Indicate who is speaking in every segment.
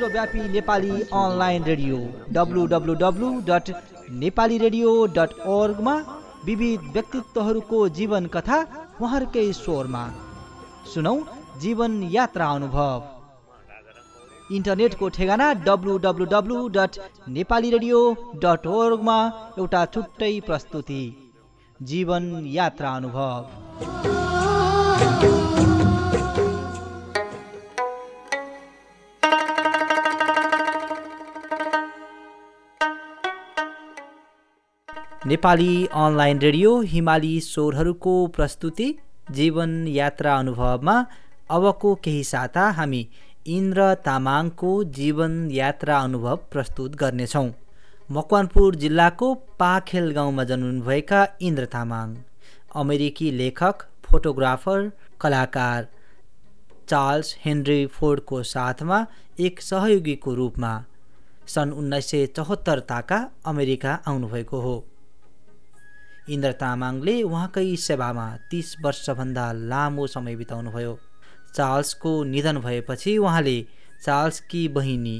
Speaker 1: विश्वव्यापी Nepali online radio W dot Nepali radio dot ओर्गमा विविध व्यक्तित्वहरूको जीवन कथा उहाँहरूकै स्वरमा। सुनौ जीवन यात्रा अनुभव। इन्टरनेटको ठेगाना W dot Nepali radio dot ओर्गमा एउटा छुट्टै प्रस्तुति। जीवन यात्रा अनुभव। नेपाली अनलाइन रेडियो हिमाली स्वरहरूको प्रस्तुति जीवन यात्रा अनुभवमा अबको केही साता हामी इन्द्र तामाङको जीवन यात्रा अनुभव प्रस्तुत गर्नेछौँ। मकवानपुर जिल्लाको पाखेल गाउँमा जन्मनुभएका इन्द्र तामाङ। अमेरिकी लेखक फोटोग्राफर कलाकार चार्ल्स हेनरी फोर्डको साथमा एक सहयोगीको रूपमा सन् उन्नाइस सय चौहत्तरताका अमेरिका आउनुभएको हो। इन्द्र तामाङले उहाँकै सेवामा तिस वर्षभन्दा लामो समय बिताउनुभयो। चार्ल्सको निधन भएपछि उहाँले चार्ल्सकी बहिनी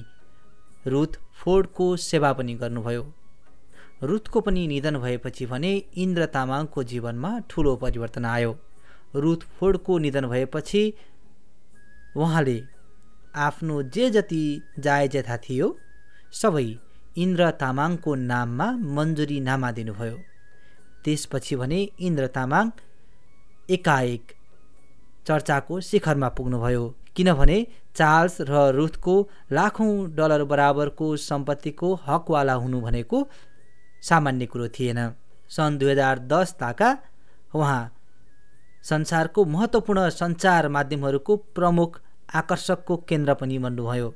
Speaker 1: रुथ फोर्डको सेवा पनि गर्नुभयो। रुथको पनि निधन भएपछि भने इन्द्र तामाङको जीवनमा ठुलो परिवर्तन आयो। रुथ फोर्डको निधन भएपछि उहाँले आफ्नो जे जति जायजेथा थियो सबै इन्द्र तामाङको नाममा मन्जुरी नामा दिनुभयो। त्यसपछि भने इन्द्र तामाङ एकाएक चर्चाको शिखरमा पुग्नुभयो। किनभने चार्ल्स र रुथको लाखौँ डलर बराबरको सम्पत्तिको हकवाला हुनु भनेको सामान्य कुरो थिएन। सन् दुई हजार दस ताका उहाँ संसारको महत्त्वपूर्ण सञ्चार माध्यमहरूको प्रमुख आकर्षकको केन्द्र पनि बन्नुभयो।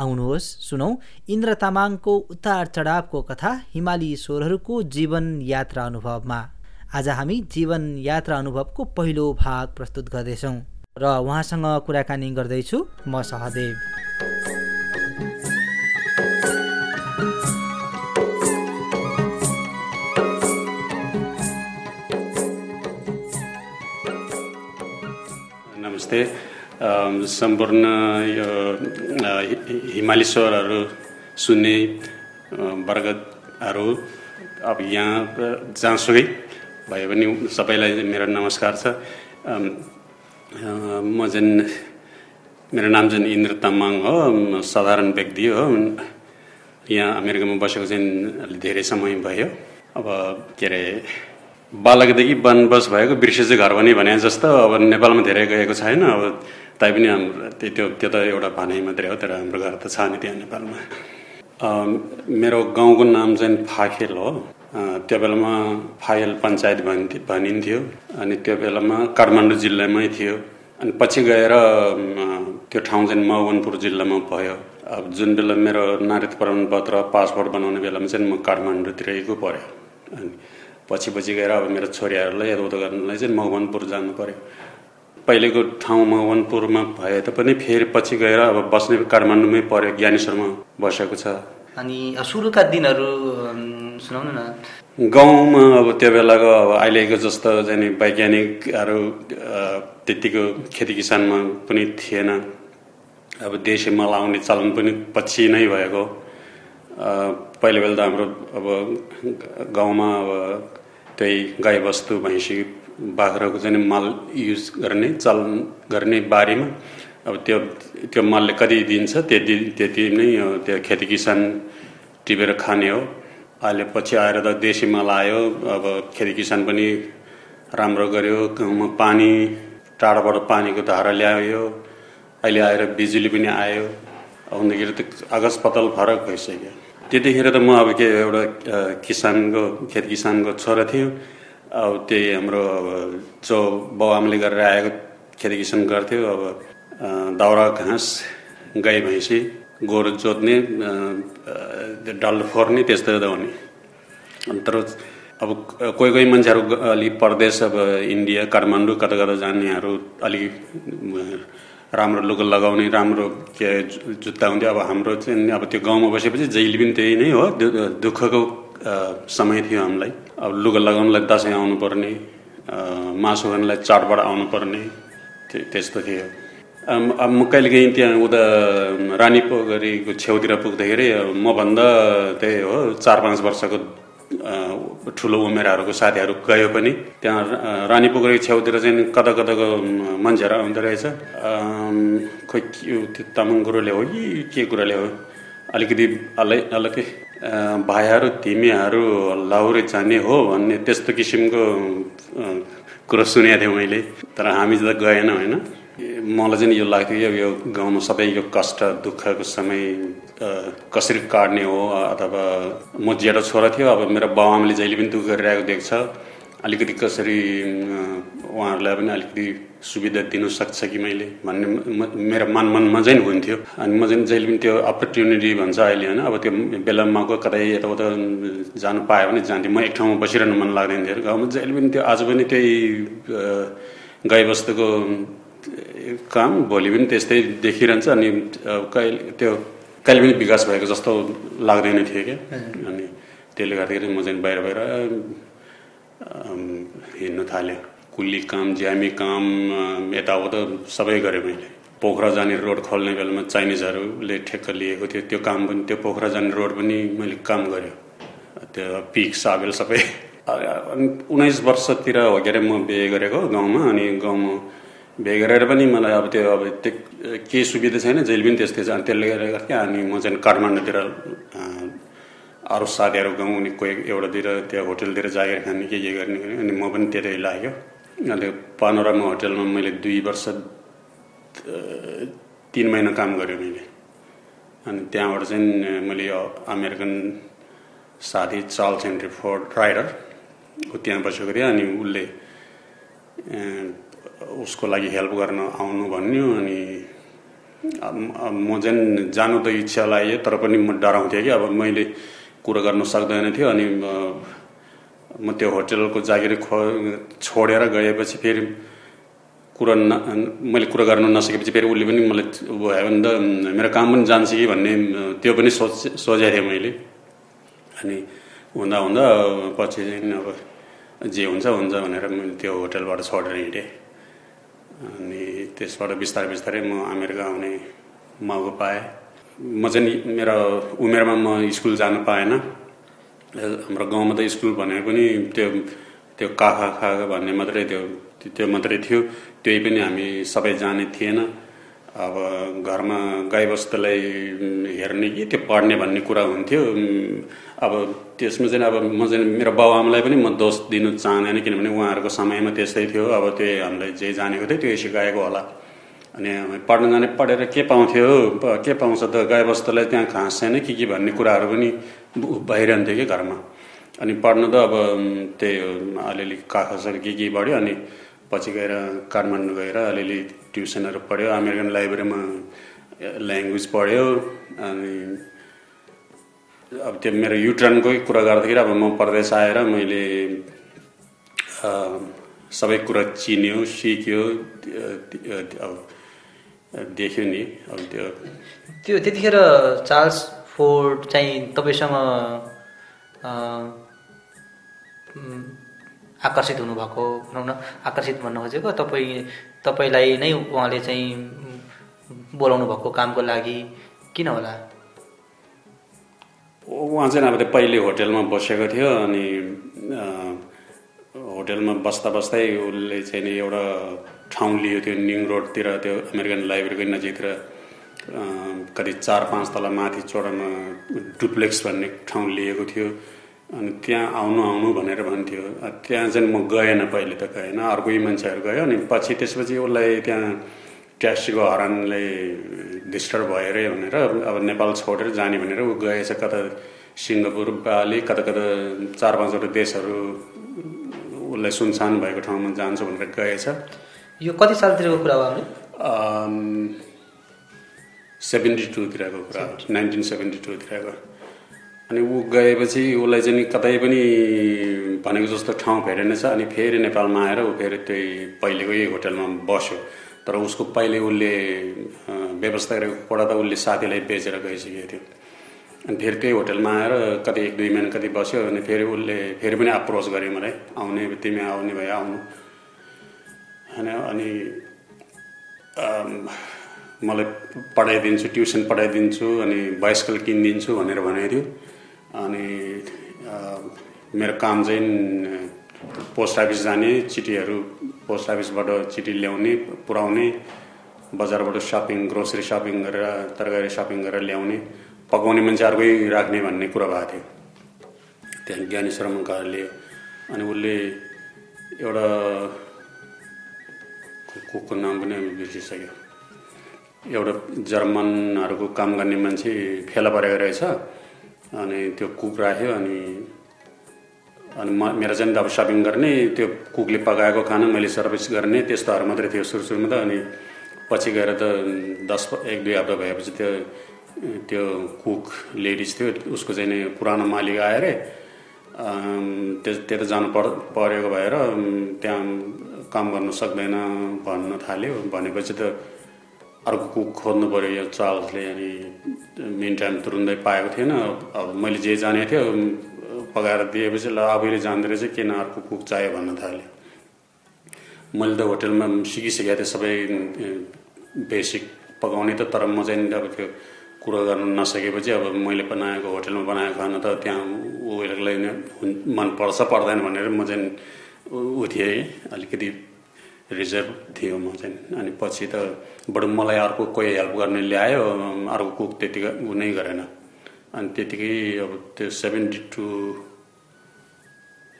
Speaker 1: आउनुहोस् सुनौ इन्द्र तामाङको उतार चढावको कथा हिमाली स्वरहरूको जीवन यात्रा अनुभवमा। आज हामी जीवन यात्रा अनुभवको पहिलो भाग प्रस्तुत गर्दैछौँ। र उहाँसँग कुराकानी गर्दैछु। म सहदेव।
Speaker 2: नमस्ते। सम्पूर्ण यो हिमाली स्वरहरू सुन्ने वर्गहरू अब यहाँ जहाँसुकै भए पनि सबैलाई मेरो नमस्कार छ। म चाहिँ मेरो नाम चाहिँ इन्द्र तामाङ हो। साधारण व्यक्ति हो। यहाँ अमेरिकामा बसेको चाहिँ धेरै समय भयो। अब के अरे बालकदेखि वनबस भएको बिर्सेछु घर पनि भने जस्तो अब नेपालमा धेरै गएको छैन। अब तैपनि हाम्रो त्यो त्यो त एउटा भनाइ मात्रै हो। तर हाम्रो घर त छ नि त्यहाँ नेपालमा। मेरो गाउँको नाम चाहिँ फाखेल हो। त्यो बेलामा फायल पञ्चायत भनिन्थ्यो अनि त्यो बेलामा काठमाडौँ जिल्लामै थियो अनि पछि गएर त्यो ठाउँ चाहिँ मकवानपुर जिल्लामा भयो। अब जुन बेला मेरो नागरिक प्रमाणपत्र पासपोर्ट बनाउने बेलामा चाहिँ म काठमाडौँतिरैको पऱ्यो। अनि पछि पछि गएर अब मेरो छोरीहरूलाई यताउता गर्नलाई चाहिँ मकवानपुर जानु पऱ्यो। पहिलेको ठाउँ मकवानपुरमा भए तापनि फेरि पछि गएर अब बस्ने काठमाडौँमै पऱ्यो ज्ञानेश्वरमा बसेको छ।
Speaker 1: अनि सुरुका दिनहरू सुनाउनु न।
Speaker 2: गाउँमा अब त्यो बेलाको अब अहिलेको जस्तो चाहिँ वैज्ञानिकहरू त्यतिको खेती किसानमा पनि थिएन। अब देशी मल आउने चलन पनि पछि नै भएको। पहिला बेला त हाम्रो अब गाउँमा अब त्यही गाईबस्तु भैँसी बाख्राको चाहिँ मल युज गर्ने चलन गर्ने बारीमा अब त्यो त्यो मलले कति दिन्छ त्यति त्यति नै त्यो खेती किसान टिपेर खाने हो। अहिले पछि आएर त देशी मल आयो। अब खेती किसान पनि राम्रो गर्यो। गाउँमा पानी टाढोबाट पानीको धारा ल्यायो। अहिले आएर बिजुली पनि आयो। भन्दाखेरि त आकाश पतल फरक भइसक्यो। त्यतिखेर त म अब के एउटा किसानको खेत किसानको छोरा थियो अब त्यही हाम्रो अब जो बाबुआमाले गरेर आएको खेती किसान गर्थ्यो। अब दाउरा घाँस गाई भैँसी गोरु जोत्ने डल्लो त्यस्तै हुने तर अब कोही कोही मान्छेहरू अलिक परदेश अब इन्डिया काठमाडौँ कता कता जानेहरू अलिक राम्रो लुगा लगाउने राम्रो के जुत्ता हुन्थ्यो। अब हाम्रो चाहिँ अब त्यो गाउँमा बसेपछि जहिले पनि त्यही नै हो। दुःखको समय थियो हामीलाई। अब लुगा लगाउनलाई दसैँ आउनुपर्ने मासु खानलाई चाडबाड आउनुपर्ने त्यस्तो थियो। म कहिले काहीँ त्यहाँ उता रानी पोखरीको छेउतिर पुग्दाखेरि मभन्दा त्यही हो चार पाँच वर्षको ठुलो उमेरहरूको साथीहरू गयो पनि। त्यहाँ रानी पोखरी छेउतिर चाहिँ कता कताको मान्छेहरू आउँदो रहेछ। खोइ त्यो तामाङ कुरोले हो कि के कुराले हो? अलिकति अलि अलग्गै भाइहरू तिमीहरू लाउरे जाने हो भन्ने त्यस्तो किसिमको कुरो सुनेको थिएँ मैले। तर हामी त गएन होइन? मलाई चाहिँ यो लाग्थ्यो कि यो गाउँमा सबै यो कष्ट दुःखको समय कसरी काट्ने हो अथवा म जेठो छोरा थियो अब मेरो बाबुआमाले जहिले पनि दुःख गरिरहेको देख्छ। अलिकति कसरी उहाँहरूलाई पनि अलिकति सुविधा दिनु सक्छ कि मैले भन्ने मेरो मन मनमा चाहिँ हुन्थ्यो। अनि म चाहिँ जहिले पनि त्यो अपर्च्युनिटी भन्छ अहिले होइन? अब त्यो बेलामा गएको कतै यताउता जानु पायो भने जान्थेँ म एक ठाउँमा बसिरहनु मन लाग्दैन थियो। गाउँमा जहिले पनि त्यो आज पनि त्यही गाईबस्तुको काम भोलि पनि त्यस्तै देखिरहन्छ अनि कहिले त्यो कहिले पनि विकास भएको जस्तो लाग्दैन थियो क्या अनि त्यसले गर्दाखेरि म चाहिँ बाहिर बाहिर हिँड्नु थाल्यो कुल्ली काम ज्यामी काम यताउता सबै गरेँ मैले पोखरा जाने रोड खोल्ने बेलामा चाइनिजहरूले ठेक्क लिएको थियो त्यो काम पनि त्यो पोखरा जाने रोड पनि मैले काम गरेँ त्यो पिक साबेल सबै उन्नाइस वर्षतिर हो के अरे म बिहे गरेको गाउँमा अनि गाउँमा गरेर पनि मलाई अब त्यो अब त्यो केही सुविधा छैन जहिले पनि त्यस्तै छ। अनि त्यसले गर्दा क्या अनि म चाहिँ काठमाडौँतिर अरू साथीहरू गाउँ अनि कोही एउटातिर त्यो होटलतिर जागिर खाने के के गर्ने अनि म पनि त्यतै लाग्यो। अनि पानोरामा होटलमा मैले दुई वर्ष तिन महिना काम गरेँ मैले। अनि त्यहाँबाट चाहिँ मैले अमेरिकन साथी चार्ल्स हेनरी फोर्ड राइडर ऊ त्यहाँ बसेको थिएँ। अनि उसले उसको लागि हेल्प गर्न आउनु भन्यो अनि म चाहिँ जानु त इच्छा लाग्यो तर पनि म डराउँथेँ कि अब मैले कुरा गर्नु सक्दैन थियो अनि म त्यो होटेलको जागिर खो छोडेर गएपछि फेरि कुरा न मैले कुरा गर्न नसकेपछि फेरि उसले पनि मलाई भयो भने त मेरो काम पनि जान्छ कि भन्ने त्यो पनि सोच सोचेको थिएँ मैले। अनि हुँदा हुँदा पछि चाहिँ अब जे हुन्छ हुन्छ भनेर मैले त्यो होटेलबाट छोडेर हिँडेँ। अनि त्यसबाट बिस्तारै बिस्तारै म अमेरिका आउने मौका पाएँ। म चाहिँ मेरो उमेरमा म स्कुल जानु पाएन। हाम्रो गाउँमा त स्कुल भनेको पनि त्यो त्यो काखा खा भन्ने मात्रै त्यो त्यो मात्रै थियो। त्यही पनि हामी सबै जाने थिएन। अब घरमा गाईबस्तुलाई हेर्ने कि त्यो पढ्ने भन्ने कुरा हुन्थ्यो। अब त्यसमा चाहिँ अब म चाहिँ मेरो बाबुआमालाई पनि म दोष दिनु चाहँदैन किनभने उहाँहरूको समयमा त्यस्तै थियो। अब त्यो हामीलाई जे जानेको थियो त्यो सिकाएको होला। अनि पढ्न जाने पढेर के पाउँथ्यो के पाउँछ त? गाईबस्तुलाई त्यहाँ घाँस छैन के के भन्ने कुराहरू पनि भइरहन्थ्यो कि घरमा। अनि पढ्नु त अब त्यही अलिअलि काखसहरू के के बढ्यो अनि पछि गएर काठमाडौँ गएर अलिअलि ट्युसनहरू पढ्यो। अमेरिकन लाइब्रेरीमा ल्याङ्ग्वेज पढ्यो। अनि अब त्यो मेरो युट्रनकै कुरा गर्दाखेरि अब म परदेश आएर मैले सबै कुरा चिन्यो सिक्यो अब देख्यो नि अब त्यो।
Speaker 1: त्यो त्यतिखेर चार्ल्स फोर्ड चाहिँ तपाईँसँग आकर्षित हुनुभएको भनौँ न आकर्षित भन्नु खोजेको तपाईँ तपाईँलाई नै उहाँले चाहिँ बोलाउनु भएको कामको लागि किन होला?
Speaker 2: उहाँ चाहिँ अब त्यो पहिले होटेलमा बसेको थियो अनि होटेलमा बस्दा बस्दै उसले चाहिँ नि एउटा ठाउँ लियो त्यो निङ रोडतिर त्यो अमेरिकन लाइब्रेरीको नजिकतिर कति चार पाँच तल माथि चोडामा डुप्लेक्स भन्ने ठाउँ लिएको थियो। अनि त्यहाँ आउनु आउनु भनेर भन्थ्यो। त्यहाँ चाहिँ म गएन पहिले त गएन अर्कै मान्छेहरू गयो अनि पछि त्यसपछि उसलाई त्यहाँ ट्याक्सीको हरानले डिस्टर्ब भयो अरे भनेर अब नेपाल छोडेर जाने भनेर ऊ गएछ कता सिङ्गापुर बाली कता कता चार पाँचवटा देशहरू उसलाई सुनसान भएको ठाउँमा जान्छु भनेर गएछ
Speaker 1: यो कति सालतिरको कुरा हो
Speaker 2: सेभेन्टी टूतिरको कुरा हो नाइन्टिन सेभेन्टी टूतिरको अनि ऊ गएपछि उसलाई चाहिँ कतै पनि भनेको जस्तो ठाउँ भेटेनछ अनि फेरि नेपालमा आएर ऊ फेरि त्यही पहिलेकै होटेलमा बस्यो तर उसको पहिले उसले व्यवस्था गरेको कोडा त उसले साथीलाई बेचेर गइसकेको थियो। अनि फेरि त्यही होटेलमा आएर कति एक दुई महिना कति बस्यो अनि फेरि उसले फेरि पनि अप्रोच गर्यो मलाई आउने तिमी आउने भयो आउनु। होइन अनि मलाई पढाइदिन्छु ट्युसन पढाइदिन्छु अनि बाइस्कल किनिदिन्छु भनेर भनेको थियो। अनि मेरो काम चाहिँ पोस्ट अफिस जाने चिठीहरू पोस्ट अफिसबाट चिठी ल्याउने पुऱ्याउने बजारबाट सपिङ ग्रोसरी सपिङ गरेर तरकारी सपिङ गरेर ल्याउने पकाउने मान्छे अर्कै राख्ने भन्ने कुरा भएको थियो। त्यहाँ ज्ञानेश्वर मङ्कारले अनि उसले एउटा कुकको नाम पनि बिर्सिसक्यो। एउटा जर्मनहरूको काम गर्ने मान्छे फेला परेको रहेछ। अनि त्यो कुक राख्यो अनि अनि मेरो चाहिँ अब सपिङ गर्ने त्यो कुकले पकाएको खाना मैले सर्भिस गर्ने त्यस्तोहरू मात्रै थियो सुरु सुरुमा त। अनि पछि गएर त दस एक दुई हप्ता भएपछि त्यो त्यो कुक लेडिज थियो उसको चाहिँ नि पुरानो मालिक आयो अरे त्यो त्यता जानु पर परेको भएर त्यहाँ काम गर्नु सक्दैन भन्न थाल्यो। भनेपछि त अर्को कुक खोज्नु पऱ्यो यो चार्ल्सले अनि मेन टाइम तुरुन्तै पाएको थिएन। अब मैले जे जानेको थियो पकाएर दिएपछि ल आफैले जान्दो रहेछ किन अर्को कुक चाहियो भन्न थाल्यो। मैले त होटेलमा सिकिसकेको थिएँ सबै बेसिक पकाउने त तर म चाहिँ अब त्यो कुरो गर्नु नसकेपछि अब मैले बनाएको होटेलमा बनाएको खाना त त्यहाँ उयोलाई मनपर्छ पर्दैन भनेर म चाहिँ ऊ थिएँ अलिकति रिजर्भ थियो म चाहिँ। अनि पछि त बरु मलाई अर्को कोही हेल्प गर्ने ल्यायो अर्को कुक त्यतिकै ऊ नै गरेन। अनि त्यतिकै अब त्यो सेभेन्टी टू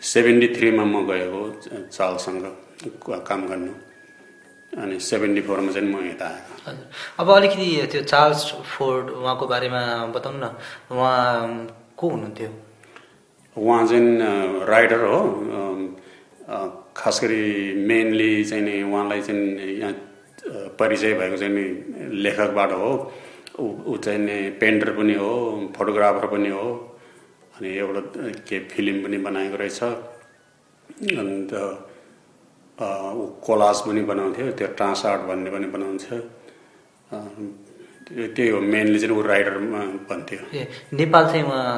Speaker 2: सेभेन्टी थ्रीमा म गएको चालसँग काम गर्नु अनि सेभेन्टी फोरमा चाहिँ म यता आएको
Speaker 1: अब अलिकति त्यो चार्ल्स फोर्ड उहाँको बारेमा बताउनु न उहाँ को हुनुहुन्थ्यो
Speaker 2: उहाँ चाहिँ राइटर हो खास गरी मेनली चाहिँ नि उहाँलाई चाहिँ यहाँ परिचय भएको चाहिँ नि लेखकबाट हो ऊ चाहिँ नि पेन्टर पनि हो फोटोग्राफर पनि हो अनि एउटा के फिल्म पनि बनाएको रहेछ। अन्त ऊ कोलाज पनि बनाउँथ्यो त्यो ट्रान्स आर्ट भन्ने पनि बनाउँथ्यो। त्यही हो मेनली चाहिँ ऊ राइटर भन्थ्यो।
Speaker 1: ए नेपाल चाहिँ उहाँ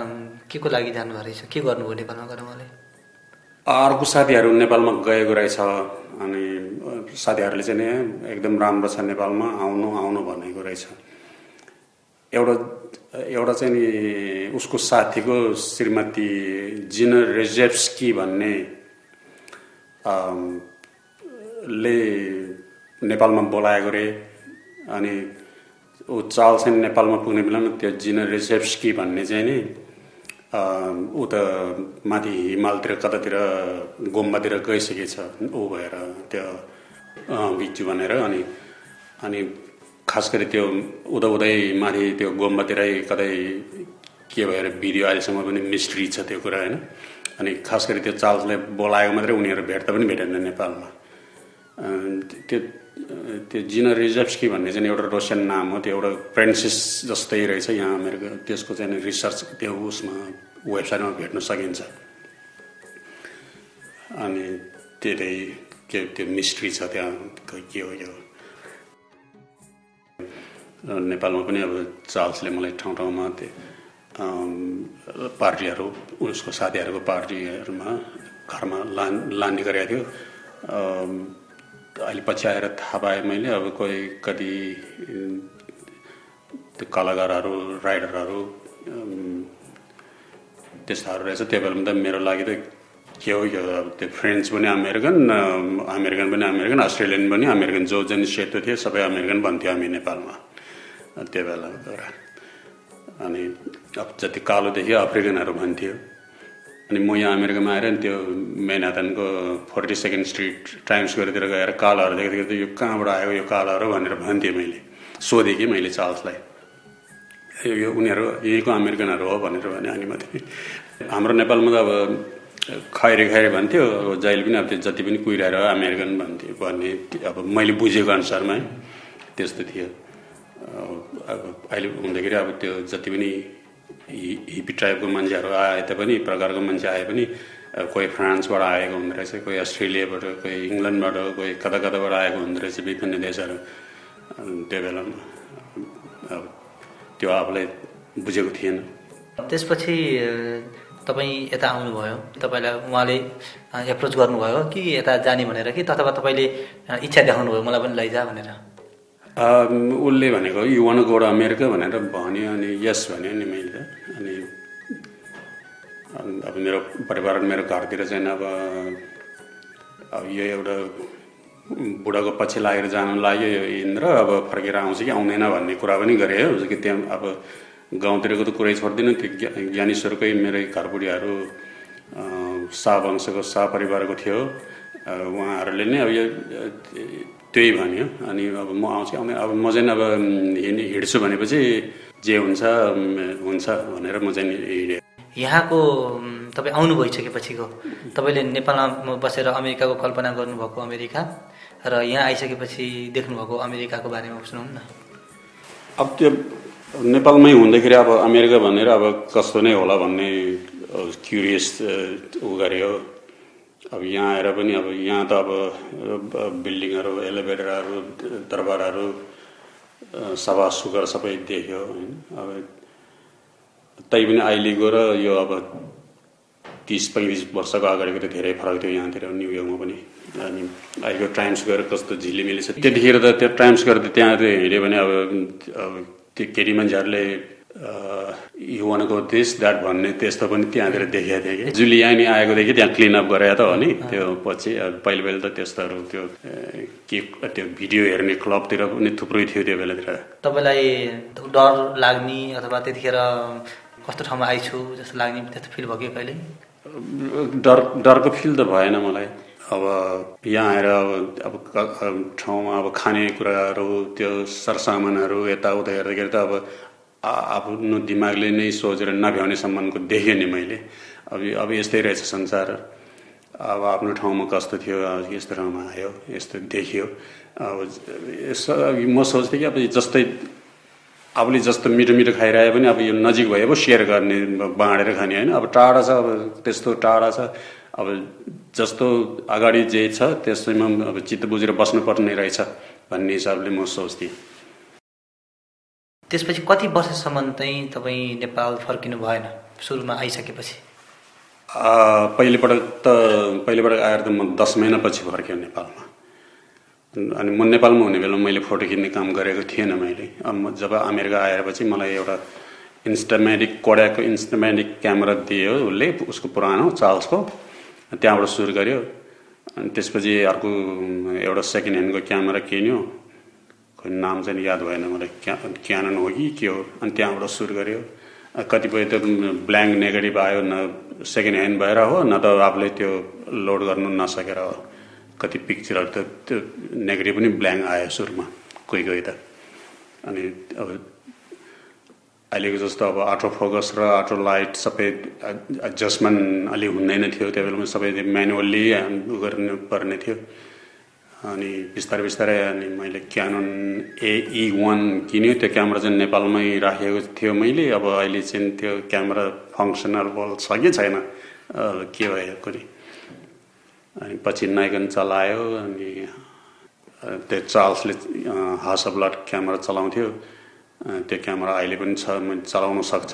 Speaker 1: के को लागि जानुभएको रहेछ? के गर्नुभयो नेपालमा गएर उहाँले?
Speaker 2: अर्को साथीहरू नेपालमा गएको रहेछ अनि साथीहरूले चाहिँ एकदम राम्रो छ नेपालमा आउनु आउनु भनेको रहेछ। एउटा एउटा चाहिँ नि उसको साथीको श्रीमती जिन रेजेप्सकी भन्ने ले नेपालमा बोलाएको रे अनि ऊ चाल चाहिँ नेपालमा पुग्ने बेलामा त्यो जिन रेजेप्सकी भन्ने चाहिँ नि ऊ त माथि हिमालतिर कतातिर गोम्बातिर गइसकेछ ऊ भएर त्यो बिचु भनेर अनि अनि खास गरी त्यो उदा उदै माथि त्यो गोम्बातिरै कतै के भएर भिडियो अहिलेसम्म पनि मिस्ट्री छ त्यो कुरा होइन? अनि खास गरी त्यो चार्ल्सलाई बोलाएको मात्रै उनीहरू भेट्दा पनि भेटेन नेपालमा। त्यो त्यो जिना रिजर्भस्की भन्ने चाहिँ एउटा रसियन नाम हो त्यो एउटा प्रेन्सेस जस्तै रहेछ यहाँ अमेरिका त्यसको चाहिँ रिसर्च त्यो उसमा वेबसाइटमा भेट्न सकिन्छ। अनि त्यही के त्यो मिस्ट्री छ त्यहाँ के हो यो? नेपालमा पनि अब चार्ल्सले मलाई ठाउँ ठाउँमा त्यो पार्टीहरू उसको साथीहरूको पार्टीहरूमा घरमा लान लाने गरेको थियो। अहिले पछि आएर थाहा पाएँ मैले अब कोही कति त्यो कलाकारहरू राइटरहरू त्यस्ताहरू रहेछ। त्यो बेलामा त मेरो लागि त के हो यो त्यो फ्रेन्च पनि अमेरिकन अमेरिकन पनि अमेरिकन अस्ट्रेलियन पनि अमेरिकन जो जन सेतो थियो सबै अमेरिकन भन्थ्यो हामी नेपालमा। त्यो बेला अनि अब जति कालो देखियो अफ्रिकनहरू भन्थ्यो। अनि म यहाँ अमेरिकामा आएर नि त्यो मेनाथनको फोर्टी सेकेन्ड स्ट्रिट टाइम्स स्क्वेयरतिर गएर कालाहरू देख्दाखेरि यो कहाँबाट आयो यो कालाहरू भनेर भन्थेँ मैले। सोधेँ कि मैले चार्ल्सलाई। यो उनीहरू यहीँको अमेरिकनहरू हो भनेर भने अनि मात्रै हाम्रो नेपालमा त अब खैरे खैरे भन्थ्यो। अब जहिले पनि अब त्यो जति पनि कुहिरहेर अमेरिकन भन्थ्यो भन्ने अब मैले बुझेको अनुसारमा त्यस्तो थियो। अहिले हुँदाखेरि अब त्यो जति पनि हिपी ट्राइबको मान्छेहरू आए तापनि प्रकारको मान्छे आए पनि कोही फ्रान्सबाट आएको हुँदो रहेछ कोही अस्ट्रेलियाबाट कोही इङ्ल्यान्डबाट कोही कता कताबाट आएको हुँदो रहेछ विभिन्न देशहरू। त्यो बेलामा अब त्यो आफूलाई बुझेको थिएन।
Speaker 1: त्यसपछि तपाईँ यता आउनुभयो तपाईँलाई उहाँले एप्रोच गर्नुभयो कि यता जाने भनेर कि अथवा तपाईँले इच्छा देखाउनु भयो मलाई पनि लैजा भनेर?
Speaker 2: उसले भनेको यु वान गो अमेरिका भनेर भन्यो अनि यस भन्यो नि मैले। अनि अब मेरो परिवार मेरो घरतिर चाहिँ अब अब यो एउटा बुढाको पछि लागेर जानु लाग्यो यो इन्द्र। अब फर्केर आउँछ कि आउँदैन भन्ने कुरा पनि गरे हो। कि त्यहाँ अब गाउँतिरको त कुरै छोड्दिनँ। त्यो ज्ञानेश्वरकै मेरै घरबुढीहरू शाह वंशको शाह परिवारको थियो। उहाँहरूले नै अब यो त्यही भन्यो। अनि अब म आउँछु अब म चाहिँ अब हिँड्छु भनेपछि जे हुन्छ हुन्छ भनेर म चाहिँ हिँडेँ।
Speaker 1: यहाँको तपाईँ आउनु भइसकेपछिको तपाईँले नेपालमा बसेर अमेरिकाको कल्पना गर्नुभएको अमेरिका र यहाँ आइसकेपछि देख्नुभएको अमेरिकाको बारेमा सुनाउनु न
Speaker 2: अब त्यो नेपालमै हुँदाखेरि अब अमेरिका भनेर अब कस्तो नै होला भन्ने क्युरियस उ गऱ्यो अब यहाँ आएर पनि अब यहाँ त अब बिल्डिङहरू एलिभेटरहरू दरबारहरू सभा सुगर सबै देख्यो होइन। अब तैपनि अहिलेको र यो अब तिस पैँतिस वर्षको अगाडिको त धेरै फरक थियो यहाँतिर न्युयोर्कमा पनि। अनि अहिलेको टाइम्स गएर कस्तो झिलिमिली छ। त्यतिखेर त त्यो टाइम्स गरेर त्यहाँ हिँड्यो भने अब त्यो केटी मान्छेहरूले युवानको देश द्याट भन्ने त्यस्तो पनि त्यहाँतिर देखेको थिएँ कि। जुलियानी आएकोदेखि त्यहाँ क्लिनअप गरे त हो नि। त्यो पछि पहिले पहिले त त्यस्तोहरू त्यो के त्यो भिडियो हेर्ने क्लबतिर पनि थुप्रै थियो त्यो बेलातिर।
Speaker 1: तपाईँलाई डर लाग्ने अथवा त्यतिखेर कस्तो ठाउँमा आइछु जस्तो लाग्ने त्यस्तो फिल भयो कि कहिले?
Speaker 2: डर डरको फिल त भएन मलाई। अब यहाँ आएर अब अब ठाउँमा अब खानेकुराहरू त्यो सरसामानहरू यताउता हेर्दाखेरि त अब आफ्नो दिमागले नै सोचेर नभ्याउने सम्मानको देखेँ नि मैले। अब अब यस्तै रहेछ संसार। अब आफ्नो ठाउँमा कस्तो थियो यस्तो ठाउँमा आयो यस्तो देखियो। अब म सोच्थेँ कि अब जस्तै आफूले जस्तो मिठो मिठो खाइरहे पनि अब यो नजिक भए पो सेयर गर्ने बाँडेर खाने होइन। अब टाढा छ अब त्यस्तो टाढा छ। अब जस्तो अगाडि जे छ त्यसैमा अब चित्त बुझेर बस्नुपर्ने रहेछ भन्ने हिसाबले म सोच्थेँ।
Speaker 1: त्यसपछि कति वर्षसम्म चाहिँ तपाईँ नेपाल फर्किनु भएन? सुरुमा आइसकेपछि।
Speaker 2: पहिलोपटक त पहिलोपटक आएर त म दस महिनापछि फर्केँ नेपालमा। अनि म नेपालमा हुने बेला मैले फोटो खिच्ने काम गरेको थिएन मैले। अब जब अमेरिका आएपछि मलाई एउटा इन्स्टामेटिक कोडाको इन्स्टामेटिक क्यामेरा दियो उसले उसको पुरानो चार्ल्सको। त्यहाँबाट सुरु गऱ्यो अनि त्यसपछि अर्को एउटा सेकेन्ड ह्यान्डको क्यामेरा किन्यो। खोइ नाम चाहिँ याद भएन मलाई। क्या क्यानन हो कि के हो? अनि त्यहाँबाट सुरु गऱ्यो। कतिपय त ब्ल्याङ्क नेगेटिभ आयो न सेकेन्ड ह्यान्ड भएर हो न त आफूले त्यो लोड गर्नु नसकेर हो। कति पिक्चरहरू त त्यो नेगेटिभ पनि ब्ल्याङ्क आयो सुरुमा कोही कोही त। अनि अब अहिलेको जस्तो अब अटो फोकस र अटो लाइट सबै एडजस्टमेन्ट अलि हुँदैन थियो त्यो बेलामा सबै म्यानुअल्ली गर्नु पर्ने थियो। अनि बिस्तारै बिस्तारै अनि मैले क्यानन एई वान किन्यो। त्यो क्यामेरा चाहिँ नेपालमै राखेको थियो मैले। अब अहिले चाहिँ त्यो क्यामेरा फङ्सनल छ कि छैन। के भयो कुनै अनि पछि नाइकन चलायो अनि त्यो चार्ल्सले हासब्लट क्यामेरा चलाउँथ्यो। त्यो क्यामेरा अहिले पनि छ चलाउन सक्छ।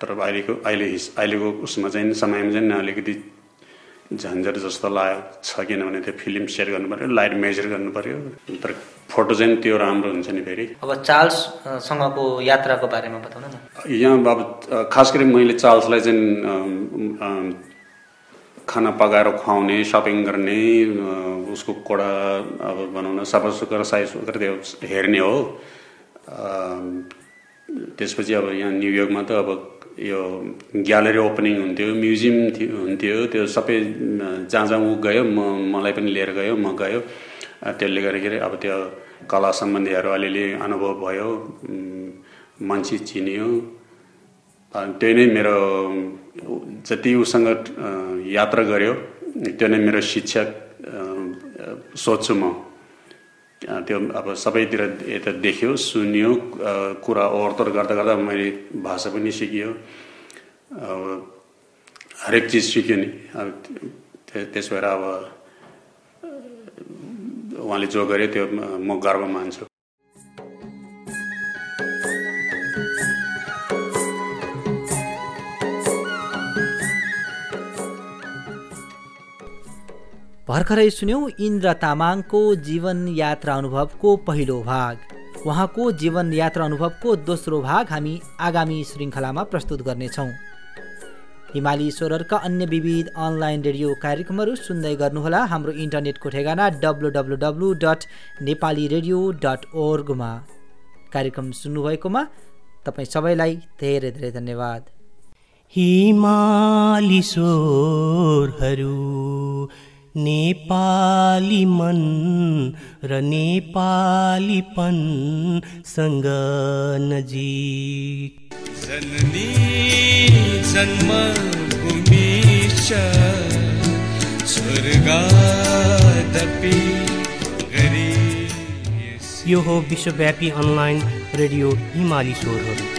Speaker 2: तर अहिलेको अहिले अहिलेको उसमा चाहिँ समयमा चाहिँ अलिकति झन्झट जस्तो लाग्यो। छ किनभने त्यो फिल्म सेयर गर्नु पऱ्यो लाइट मेजर गर्नु पऱ्यो तर फोटो चाहिँ त्यो राम्रो हुन्छ नि फेरि।
Speaker 1: अब चार्ल्ससँगको यात्राको बारेमा बताउनु न।
Speaker 2: यहाँ अब खास गरी मैले चार्ल्सलाई चाहिँ खाना पकाएर खुवाउने सपिङ गर्ने उसको कोडा अब बनाउन सफा सुक्खा साइज त्यो हेर्ने हो। त्यसपछि अब यहाँ न्युयोर्कमा त अब यो ग्यालरी ओपनिङ हुन्थ्यो म्युजियम हुन्थ्यो त्यो सबै जहाँ जहाँ ऊ गयो म मलाई पनि लिएर गयो म गयो। त्यसले गर्दाखेरि अब त्यो कला सम्बन्धीहरू अलिअलि अनुभव भयो मान्छे चिनियो। त्यही नै मेरो जति उसँग यात्रा गर्यो त्यो नै मेरो शिक्षा सोध्छु म। त्यो अब सबैतिर यता देख्यो सुन्यो कुरा ओहोरतोर गर्दा गर्दा मैले भाषा पनि सिकियो। अब हरेक चिज सिक्यो नि। अब त्यस भएर अब उहाँले जो गर्यो त्यो म गर्व मान्छु।
Speaker 1: भर्खरै सुन्यौँ इन्द्र तामाङको जीवन यात्रा अनुभवको पहिलो भाग। उहाँको जीवन यात्रा अनुभवको दोस्रो भाग हामी आगामी श्रृङ्खलामा प्रस्तुत गर्नेछौँ। हिमाली स्वरहरूका अन्य विविध अनलाइन रेडियो कार्यक्रमहरू सुन्दै गर्नुहोला हाम्रो इन्टरनेटको ठेगाना W W W dot Nepali radio dot ओर्गमा। कार्यक्रम सुन्नुभएकोमा तपाईँ सबैलाई धेरै धेरै धन्यवाद।
Speaker 3: हिमाली स्वरहरू नेपाली मन र नेपालीपनसँग नजिक।
Speaker 4: जननी स्वर्गादपि गरी
Speaker 3: यो हो विश्वव्यापी अनलाइन रेडियो हिमाली स्वरहरू।